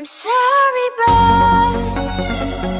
I'm sorry, but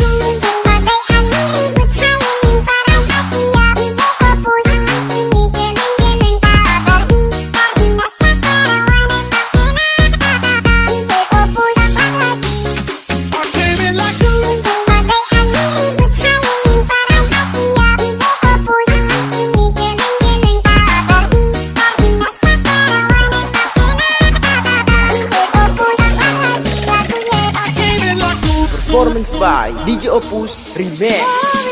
by DJ Opus Remix.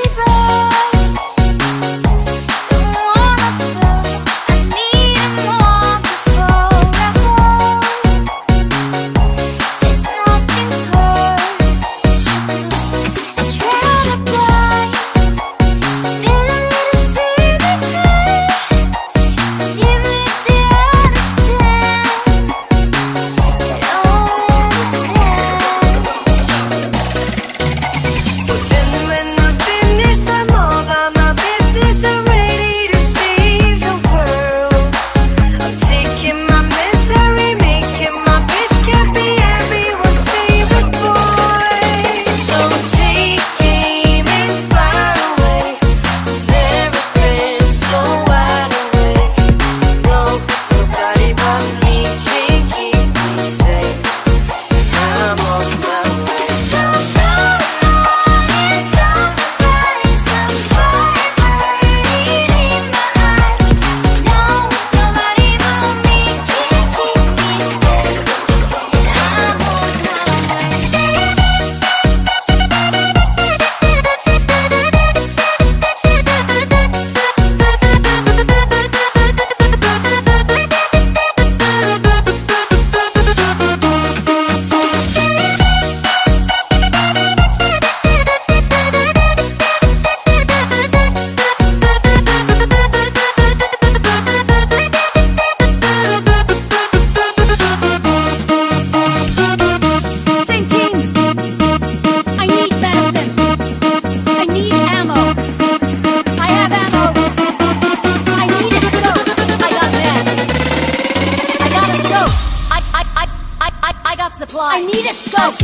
I need a scope.